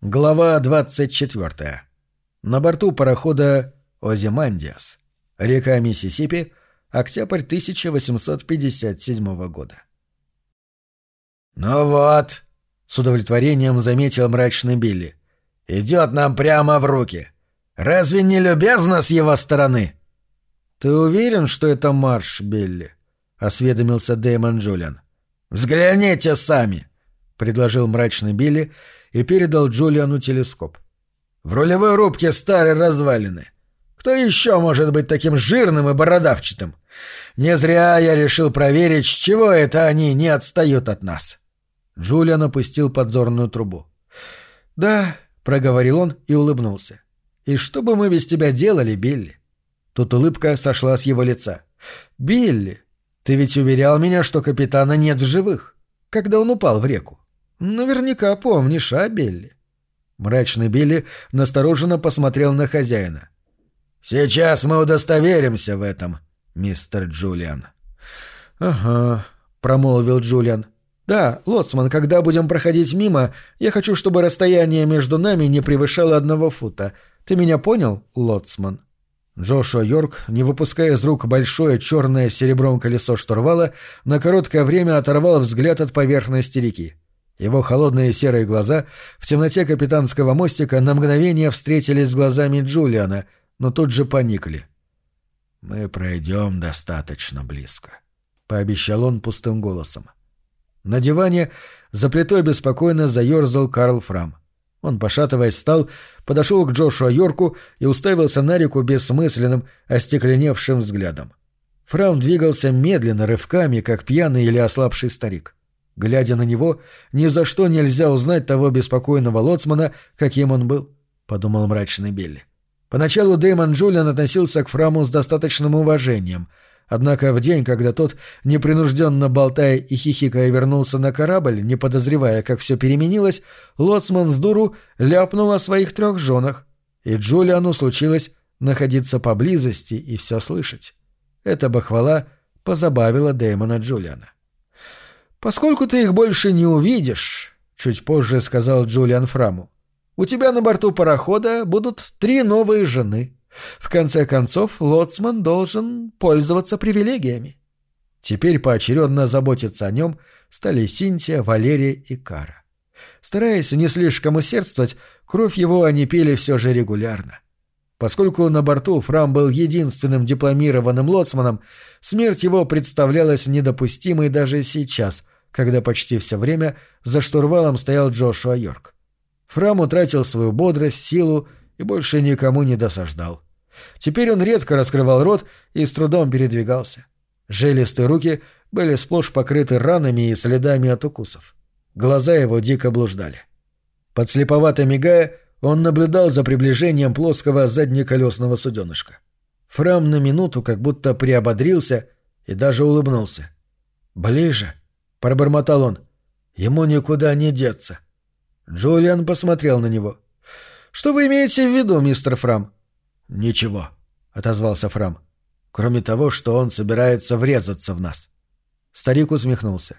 Глава 24. На борту парохода «Озимандиас». Река Миссисипи. Октябрь 1857 года. «Ну вот», — с удовлетворением заметил мрачный Билли, — «идет нам прямо в руки. Разве не любезно с его стороны?» «Ты уверен, что это марш, Билли?» — осведомился Дэймон Джулиан. «Взгляните сами», — предложил мрачный Билли, — и передал Джулиану телескоп. «В рулевой рубке старые развалины. Кто еще может быть таким жирным и бородавчатым? Не зря я решил проверить, с чего это они не отстают от нас». Джулиан опустил подзорную трубу. «Да», — проговорил он и улыбнулся. «И что бы мы без тебя делали, Билли?» Тут улыбка сошла с его лица. «Билли, ты ведь уверял меня, что капитана нет в живых, когда он упал в реку. Наверняка помнишь, а, Билли? Мрачный Билли настороженно посмотрел на хозяина. «Сейчас мы удостоверимся в этом, мистер Джулиан». «Ага», — промолвил Джулиан. «Да, лоцман, когда будем проходить мимо, я хочу, чтобы расстояние между нами не превышало одного фута. Ты меня понял, лоцман?» Джошуа Йорк, не выпуская из рук большое черное серебром колесо штурвала, на короткое время оторвал взгляд от поверхности реки. Его холодные серые глаза в темноте капитанского мостика на мгновение встретились с глазами Джулиана, но тут же поникли. «Мы пройдем достаточно близко», — пообещал он пустым голосом. На диване за плитой беспокойно заерзал Карл Фрам. Он, пошатываясь, встал, подошел к Джошуа Йорку и уставился на реку бессмысленным, остекленевшим взглядом. Фрам двигался медленно, рывками, как пьяный или ослабший старик. Глядя на него, ни за что нельзя узнать того беспокойного лоцмана, каким он был, — подумал мрачный Билли. Поначалу Дэймон Джулиан относился к Фраму с достаточным уважением, однако в день, когда тот, непринужденно болтая и хихикая, вернулся на корабль, не подозревая, как все переменилось, лоцман с дуру ляпнул о своих трех женах, и Джулиану случилось находиться поблизости и все слышать. Эта бахвала позабавила Дэймона Джулиана. «Поскольку ты их больше не увидишь», — чуть позже сказал Джулиан Фраму, «у тебя на борту парохода будут три новые жены. В конце концов, лоцман должен пользоваться привилегиями». Теперь поочередно заботиться о нем стали Синтия, Валерия и Кара. Стараясь не слишком усердствовать, кровь его они пили все же регулярно. Поскольку на борту Фрам был единственным дипломированным лоцманом, смерть его представлялась недопустимой даже сейчас, когда почти все время за штурвалом стоял Джошуа Йорк. Фрам утратил свою бодрость, силу и больше никому не досаждал. Теперь он редко раскрывал рот и с трудом передвигался. Желестые руки были сплошь покрыты ранами и следами от укусов. Глаза его дико блуждали. Подслеповато мигая, он наблюдал за приближением плоского заднеколесного суденышка. Фрам на минуту как будто приободрился и даже улыбнулся. «Ближе!» — пробормотал он. «Ему никуда не деться». Джулиан посмотрел на него. «Что вы имеете в виду, мистер Фрам?» «Ничего», — отозвался Фрам. «Кроме того, что он собирается врезаться в нас». Старик усмехнулся.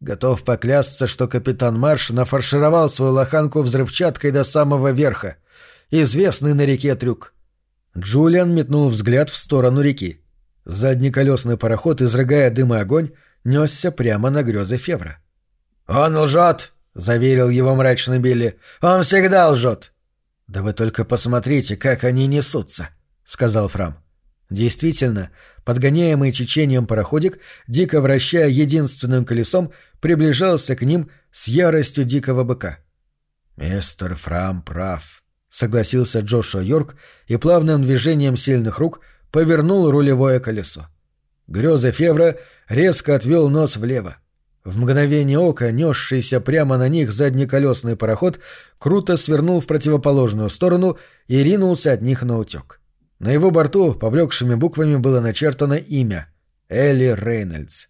Готов поклясться, что капитан Марш нафаршировал свою лоханку взрывчаткой до самого верха. Известный на реке трюк. Джулиан метнул взгляд в сторону реки. Заднеколесный пароход, изрыгая дым и огонь, несся прямо на грезы Февра. «Он лжет!» — заверил его мрачный Билли. «Он всегда лжет!» «Да вы только посмотрите, как они несутся!» — сказал Фрам. Действительно, подгоняемый течением пароходик, дико вращая единственным колесом, приближался к ним с яростью дикого быка. «Мистер Фрам прав», — согласился Джошуа Йорк и плавным движением сильных рук повернул рулевое колесо. Греза Февра резко отвел нос влево. В мгновение ока, несшийся прямо на них заднеколесный пароход, круто свернул в противоположную сторону и ринулся от них на утек. На его борту поблекшими буквами было начертано имя — Элли Рейнольдс.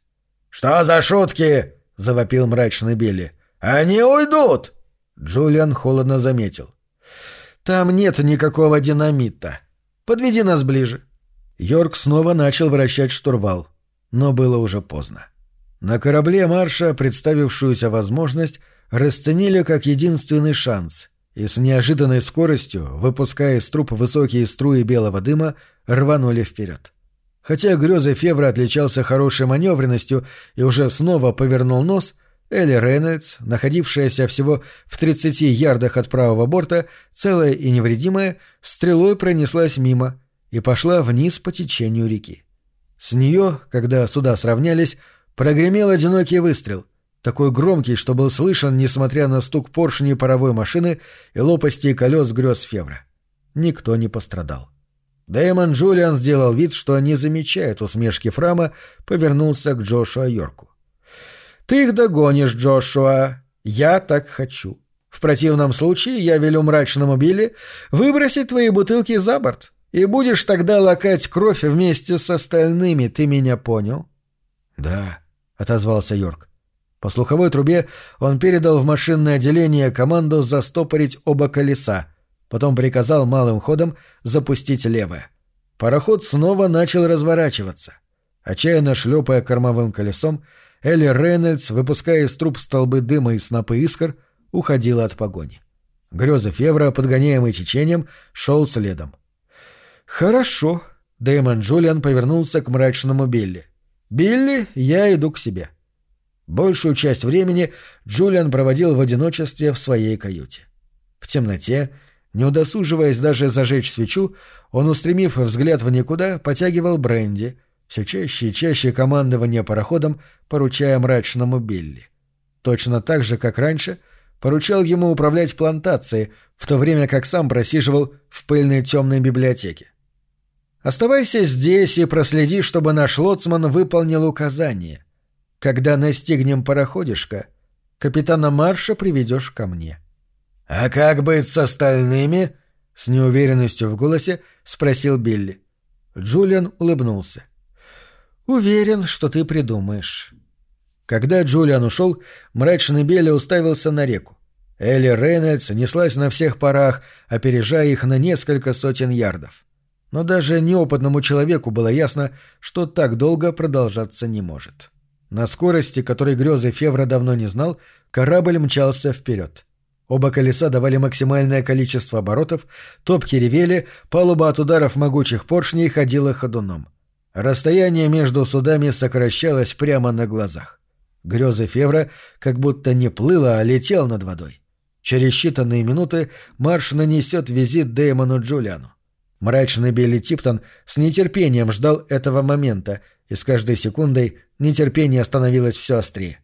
«Что за шутки?» — завопил мрачный Билли. «Они уйдут!» Джулиан холодно заметил. «Там нет никакого динамита. Подведи нас ближе». Йорк снова начал вращать штурвал, но было уже поздно. На корабле Марша представившуюся возможность расценили как единственный шанс и с неожиданной скоростью, выпуская из труб высокие струи белого дыма, рванули вперед. Хотя грезы Февра отличался хорошей маневренностью и уже снова повернул нос, Элли Рейнольдс, находившаяся всего в 30 ярдах от правого борта, целая и невредимая, стрелой пронеслась мимо и пошла вниз по течению реки. С нее, когда суда сравнялись, прогремел одинокий выстрел, такой громкий, что был слышен, несмотря на стук поршней паровой машины и лопасти колес грез Февра. Никто не пострадал. Дэймон Джулиан сделал вид, что не замечает усмешки Фрама, повернулся к Джошуа Йорку. «Ты их догонишь, Джошуа. Я так хочу. В противном случае я велю мрачному Билли выбросить твои бутылки за борт, и будешь тогда лакать кровь вместе с остальными, ты меня понял?» «Да», — отозвался Йорк. По слуховой трубе он передал в машинное отделение команду застопорить оба колеса, потом приказал малым ходом запустить левое. Пароход снова начал разворачиваться. Отчаянно шлепая кормовым колесом, Элли Рейнольдс, выпуская из труб столбы дыма и снопы искр, уходила от погони. Греза Февра, подгоняемый течением, шел следом. «Хорошо», — Дэймон Джулиан повернулся к мрачному Билли. «Билли, я иду к себе». Большую часть времени Джулиан проводил в одиночестве в своей каюте. В темноте, не удосуживаясь даже зажечь свечу, он, устремив взгляд в никуда, потягивал бренди, все чаще и чаще командование пароходом, поручая мрачному Билли. Точно так же, как раньше, поручал ему управлять плантацией, в то время как сам просиживал в пыльной темной библиотеке. «Оставайся здесь и проследи, чтобы наш лоцман выполнил указание», когда настигнем пароходишка, капитана Марша приведешь ко мне. — А как быть с остальными? — с неуверенностью в голосе спросил Билли. Джулиан улыбнулся. — Уверен, что ты придумаешь. Когда Джулиан ушел, мрачный Билли уставился на реку. Элли Рейнольдс неслась на всех парах, опережая их на несколько сотен ярдов. Но даже неопытному человеку было ясно, что так долго продолжаться не может. — на скорости, которой грезы Февра давно не знал, корабль мчался вперед. Оба колеса давали максимальное количество оборотов, топки ревели, палуба от ударов могучих поршней ходила ходуном. Расстояние между судами сокращалось прямо на глазах. Грезы Февра как будто не плыло, а летел над водой. Через считанные минуты марш нанесет визит Дэймону Джулиану. Мрачный Билли Типтон с нетерпением ждал этого момента, и с каждой секундой нетерпение становилось все острее.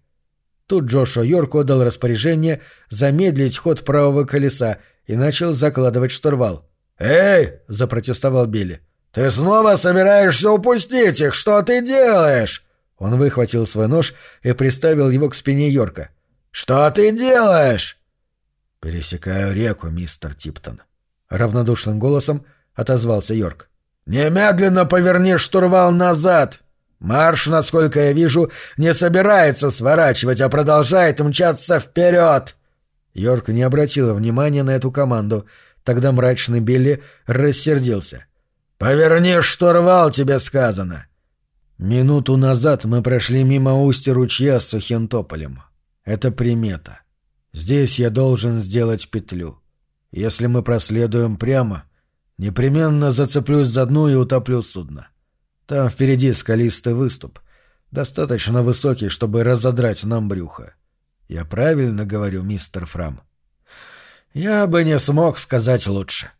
Тут Джошуа Йорк отдал распоряжение замедлить ход правого колеса и начал закладывать штурвал. «Эй!» — запротестовал Билли. «Ты снова собираешься упустить их? Что ты делаешь?» Он выхватил свой нож и приставил его к спине Йорка. «Что ты делаешь?» «Пересекаю реку, мистер Типтон», — равнодушным голосом отозвался Йорк. «Немедленно поверни штурвал назад!» Марш, насколько я вижу, не собирается сворачивать, а продолжает мчаться вперед. Йорк не обратила внимания на эту команду. Тогда мрачный Билли рассердился. «Поверни штурвал, тебе сказано!» Минуту назад мы прошли мимо устья ручья с Сухентополем. Это примета. Здесь я должен сделать петлю. Если мы проследуем прямо, непременно зацеплюсь за дно и утоплю судно. Там впереди скалистый выступ, достаточно высокий, чтобы разодрать нам брюхо. Я правильно говорю, мистер Фрам? Я бы не смог сказать лучше.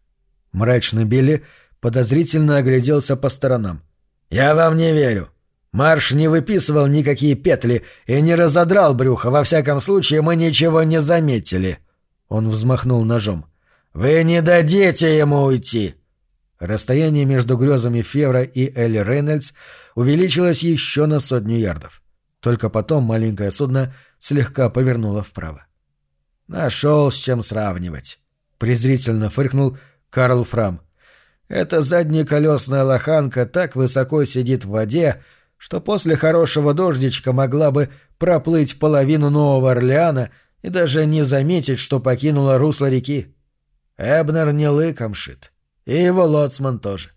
Мрачный Билли подозрительно огляделся по сторонам. Я вам не верю. Марш не выписывал никакие петли и не разодрал брюхо, во всяком случае мы ничего не заметили. Он взмахнул ножом. «Вы не дадите ему уйти!» Расстояние между грезами Февра и Элли Рейнольдс увеличилось еще на сотню ярдов. Только потом маленькое судно слегка повернуло вправо. «Нашел с чем сравнивать», — презрительно фыркнул Карл Фрам. «Эта заднеколесная лоханка так высоко сидит в воде, что после хорошего дождичка могла бы проплыть половину Нового Орлеана и даже не заметить, что покинула русло реки. Эбнер не лыком шит». И его лоцман тоже.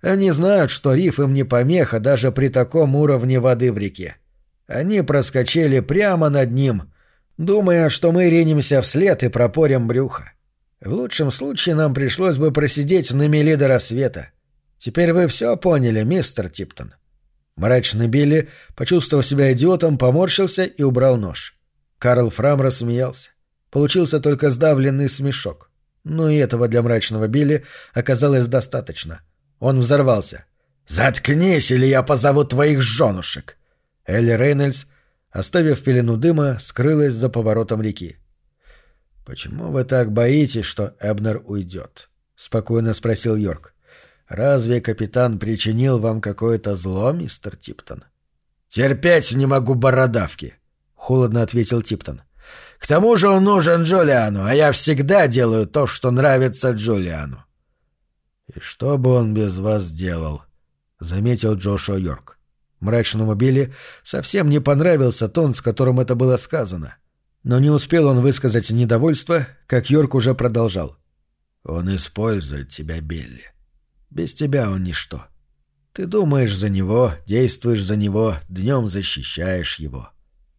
Они знают, что риф им не помеха даже при таком уровне воды в реке. Они проскочили прямо над ним, думая, что мы ринемся вслед и пропорим брюхо. В лучшем случае нам пришлось бы просидеть на мели до рассвета. Теперь вы все поняли, мистер Типтон. Мрачный Билли, почувствовав себя идиотом, поморщился и убрал нож. Карл Фрам рассмеялся. Получился только сдавленный смешок. Но и этого для мрачного Билли оказалось достаточно. Он взорвался. «Заткнись, или я позову твоих женушек!» Элли Рейнольдс, оставив пелену дыма, скрылась за поворотом реки. «Почему вы так боитесь, что Эбнер уйдет?» — спокойно спросил Йорк. «Разве капитан причинил вам какое-то зло, мистер Типтон?» «Терпеть не могу бородавки», — холодно ответил Типтон. «К тому же он нужен Джулиану, а я всегда делаю то, что нравится Джулиану». «И что бы он без вас делал?» — заметил Джошуа Йорк. Мрачному Билли совсем не понравился тон, с которым это было сказано. Но не успел он высказать недовольство, как Йорк уже продолжал. «Он использует тебя, Билли. Без тебя он ничто. Ты думаешь за него, действуешь за него, днем защищаешь его.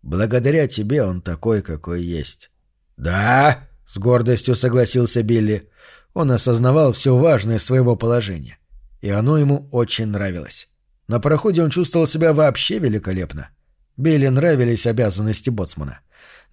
Благодаря тебе он такой, какой есть». «Да?» — с гордостью согласился Билли. Он осознавал все важное своего положения. И оно ему очень нравилось. На пароходе он чувствовал себя вообще великолепно. Билли нравились обязанности боцмана.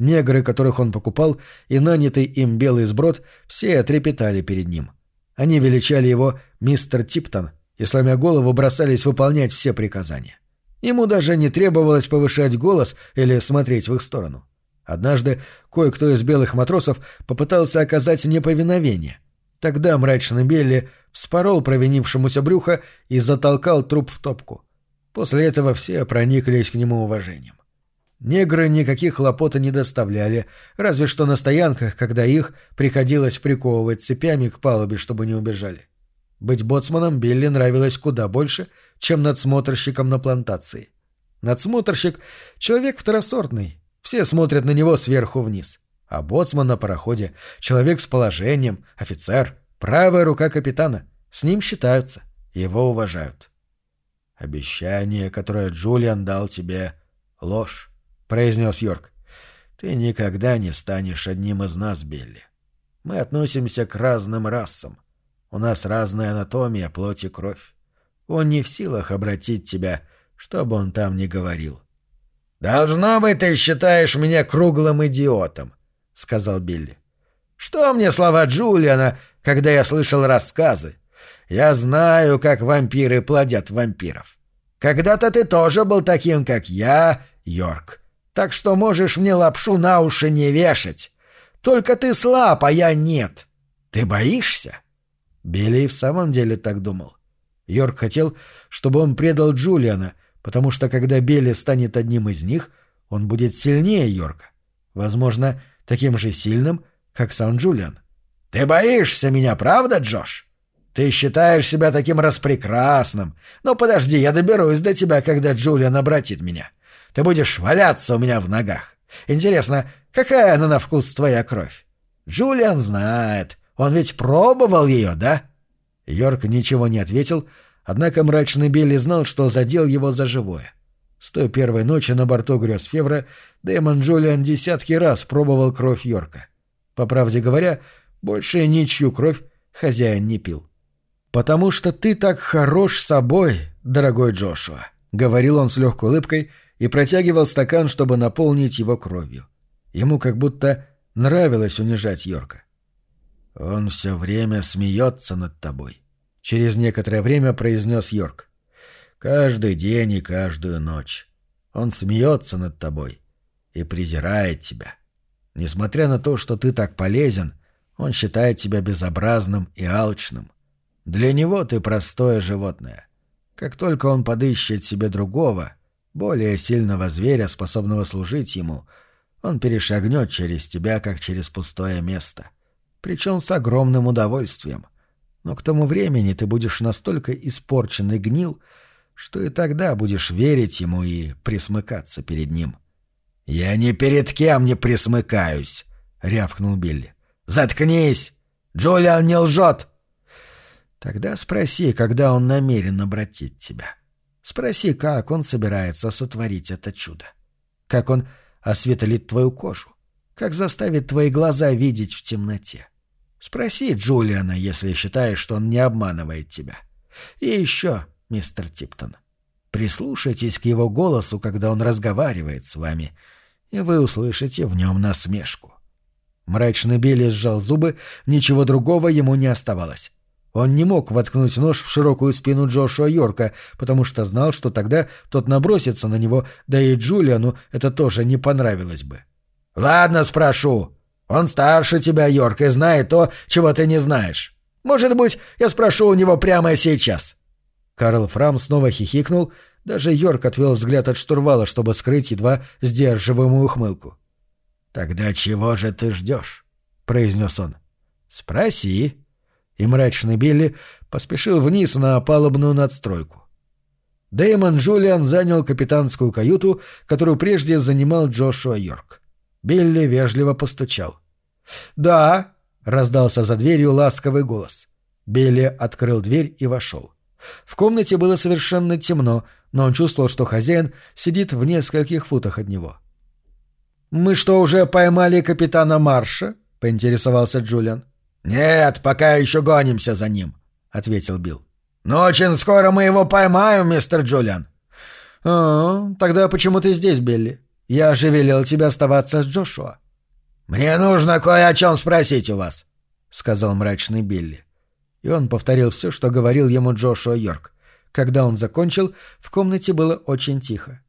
Негры, которых он покупал, и нанятый им белый сброд, все отрепетали перед ним. Они величали его «мистер Типтон» и, сломя голову, бросались выполнять все приказания. Ему даже не требовалось повышать голос или смотреть в их сторону. Однажды кое-кто из белых матросов попытался оказать неповиновение. Тогда мрачный Белли вспорол провинившемуся брюхо и затолкал труп в топку. После этого все прониклись к нему уважением. Негры никаких хлопот не доставляли, разве что на стоянках, когда их приходилось приковывать цепями к палубе, чтобы не убежали. Быть боцманом Билли нравилось куда больше, чем надсмотрщиком на плантации. Надсмотрщик — человек второсортный, все смотрят на него сверху вниз. А боцман на пароходе — человек с положением, офицер, правая рука капитана. С ним считаются, его уважают. Обещание, которое Джулиан дал тебе — ложь. — произнес Йорк. «Ты никогда не станешь одним из нас, Билли. Мы относимся к разным расам. У нас разная анатомия, плоть и кровь. Он не в силах обратить тебя, что бы он там ни говорил». «Должно быть, ты считаешь меня круглым идиотом», — сказал Билли. «Что мне слова Джулиана, когда я слышал рассказы? Я знаю, как вампиры плодят вампиров. Когда-то ты тоже был таким, как я, Йорк так что можешь мне лапшу на уши не вешать. Только ты слаб, а я нет. Ты боишься?» Билли в самом деле так думал. Йорк хотел, чтобы он предал Джулиана, потому что когда Билли станет одним из них, он будет сильнее Йорка. Возможно, таким же сильным, как сам Джулиан. «Ты боишься меня, правда, Джош? Ты считаешь себя таким распрекрасным. Но подожди, я доберусь до тебя, когда Джулиан обратит меня. Ты будешь валяться у меня в ногах. Интересно, какая она на вкус твоя кровь? Джулиан знает. Он ведь пробовал ее, да?» Йорк ничего не ответил, однако мрачный Билли знал, что задел его за живое. С той первой ночи на борту грез Февра Дэймон Джулиан десятки раз пробовал кровь Йорка. По правде говоря, больше ничью кровь хозяин не пил. «Потому что ты так хорош собой, дорогой Джошуа», — говорил он с легкой улыбкой — и протягивал стакан, чтобы наполнить его кровью. Ему как будто нравилось унижать Йорка. «Он все время смеется над тобой», — через некоторое время произнес Йорк. «Каждый день и каждую ночь. Он смеется над тобой и презирает тебя. Несмотря на то, что ты так полезен, он считает тебя безобразным и алчным. Для него ты простое животное. Как только он подыщет себе другого, более сильного зверя, способного служить ему, он перешагнет через тебя, как через пустое место. Причем с огромным удовольствием. Но к тому времени ты будешь настолько испорчен и гнил, что и тогда будешь верить ему и присмыкаться перед ним. «Я ни перед кем не присмыкаюсь!» — рявкнул Билли. «Заткнись! Джулиан не лжет!» «Тогда спроси, когда он намерен обратить тебя». Спроси, как он собирается сотворить это чудо. Как он осветлит твою кожу. Как заставит твои глаза видеть в темноте. Спроси Джулиана, если считаешь, что он не обманывает тебя. И еще, мистер Типтон, прислушайтесь к его голосу, когда он разговаривает с вами, и вы услышите в нем насмешку. Мрачный Билли сжал зубы, ничего другого ему не оставалось. Он не мог воткнуть нож в широкую спину Джошуа Йорка, потому что знал, что тогда тот набросится на него, да и Джулиану это тоже не понравилось бы. «Ладно, спрошу», он старше тебя, Йорк, и знает то, чего ты не знаешь. Может быть, я спрошу у него прямо сейчас». Карл Фрам снова хихикнул, даже Йорк отвел взгляд от штурвала, чтобы скрыть едва сдерживаемую ухмылку. «Тогда чего же ты ждешь?» — произнес он. «Спроси». И мрачный Билли поспешил вниз на палубную надстройку. Дэймон Джулиан занял капитанскую каюту, которую прежде занимал Джошуа Йорк. Билли вежливо постучал. «Да!» — раздался за дверью ласковый голос. Билли открыл дверь и вошел. В комнате было совершенно темно, но он чувствовал, что хозяин сидит в нескольких футах от него. «Мы что, уже поймали капитана Марша?» — поинтересовался Джулиан. «Нет, пока еще гонимся за ним», — ответил Билл. «Но очень скоро мы его поймаем, мистер Джулиан». «А, тогда почему ты здесь, Билли? Я же велел тебе оставаться с Джошуа». «Мне нужно кое о чем спросить у вас», — сказал мрачный Билли. И он повторил все, что говорил ему Джошуа Йорк. Когда он закончил, в комнате было очень тихо.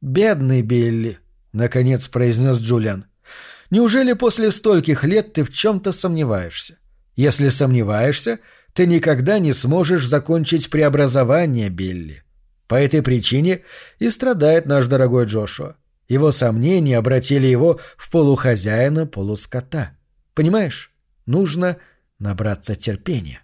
«Бедный Билли», — наконец произнес Джулиан. «Неужели после стольких лет ты в чем-то сомневаешься? Если сомневаешься, ты никогда не сможешь закончить преобразование, Билли. По этой причине и страдает наш дорогой Джошуа. Его сомнения обратили его в полухозяина, полускота. Понимаешь? Нужно набраться терпения.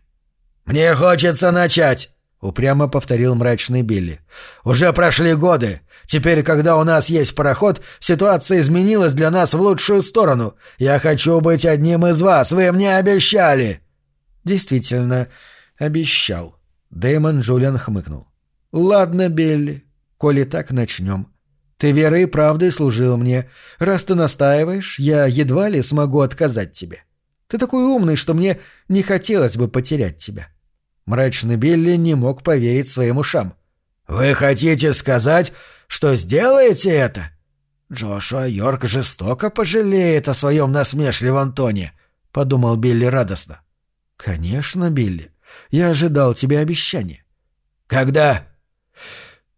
«Мне хочется начать!» — упрямо повторил мрачный Билли. «Уже прошли годы. Теперь, когда у нас есть пароход, ситуация изменилась для нас в лучшую сторону. Я хочу быть одним из вас. Вы мне обещали!» «Действительно, обещал». Дэймон Джулиан хмыкнул. «Ладно, Билли, коли так начнем. Ты верой и правдой служил мне. Раз ты настаиваешь, я едва ли смогу отказать тебе. Ты такой умный, что мне не хотелось бы потерять тебя». Мрачный Билли не мог поверить своим ушам. «Вы хотите сказать, что сделаете это?» «Джошуа Йорк жестоко пожалеет о своем насмешливом тоне», — подумал Билли радостно. «Конечно, Билли. Я ожидал тебе обещания». «Когда?»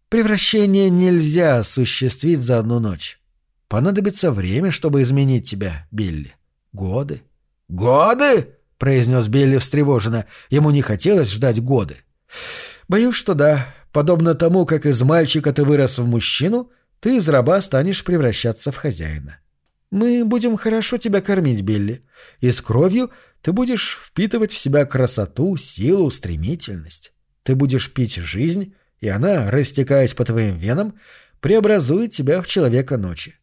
Превращение нельзя осуществить за одну ночь. Понадобится время, чтобы изменить тебя, Билли. Годы. «Годы?» — произнес Билли встревоженно. Ему не хотелось ждать годы. «Боюсь, что да. Подобно тому, как из мальчика ты вырос в мужчину, ты из раба станешь превращаться в хозяина. Мы будем хорошо тебя кормить, Билли, и с кровью ты будешь впитывать в себя красоту, силу, стремительность. Ты будешь пить жизнь, и она, растекаясь по твоим венам, преобразует тебя в человека ночи.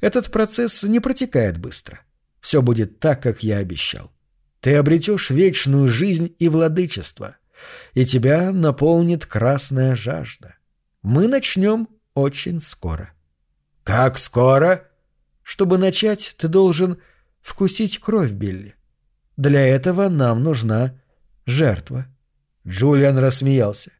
Этот процесс не протекает быстро. Все будет так, как я обещал. Ты обретешь вечную жизнь и владычество, и тебя наполнит красная жажда. Мы начнем очень скоро. Как скоро? Чтобы начать, ты должен вкусить кровь, Билли. Для этого нам нужна жертва. Джулиан рассмеялся.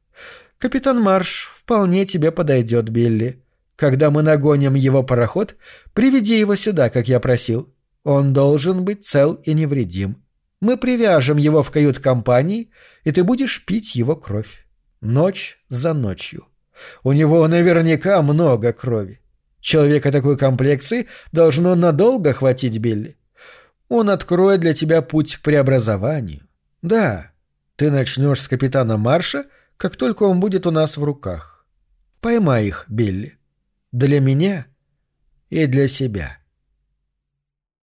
Капитан Марш вполне тебе подойдет, Билли. Когда мы нагоним его пароход, приведи его сюда, как я просил. Он должен быть цел и невредим. Мы привяжем его в кают-компании, и ты будешь пить его кровь. Ночь за ночью. У него наверняка много крови. Человека такой комплекции должно надолго хватить, Билли. Он откроет для тебя путь к преобразованию. Да, ты начнешь с капитана Марша — как только он будет у нас в руках. Поймай их, Билли. Для меня и для себя.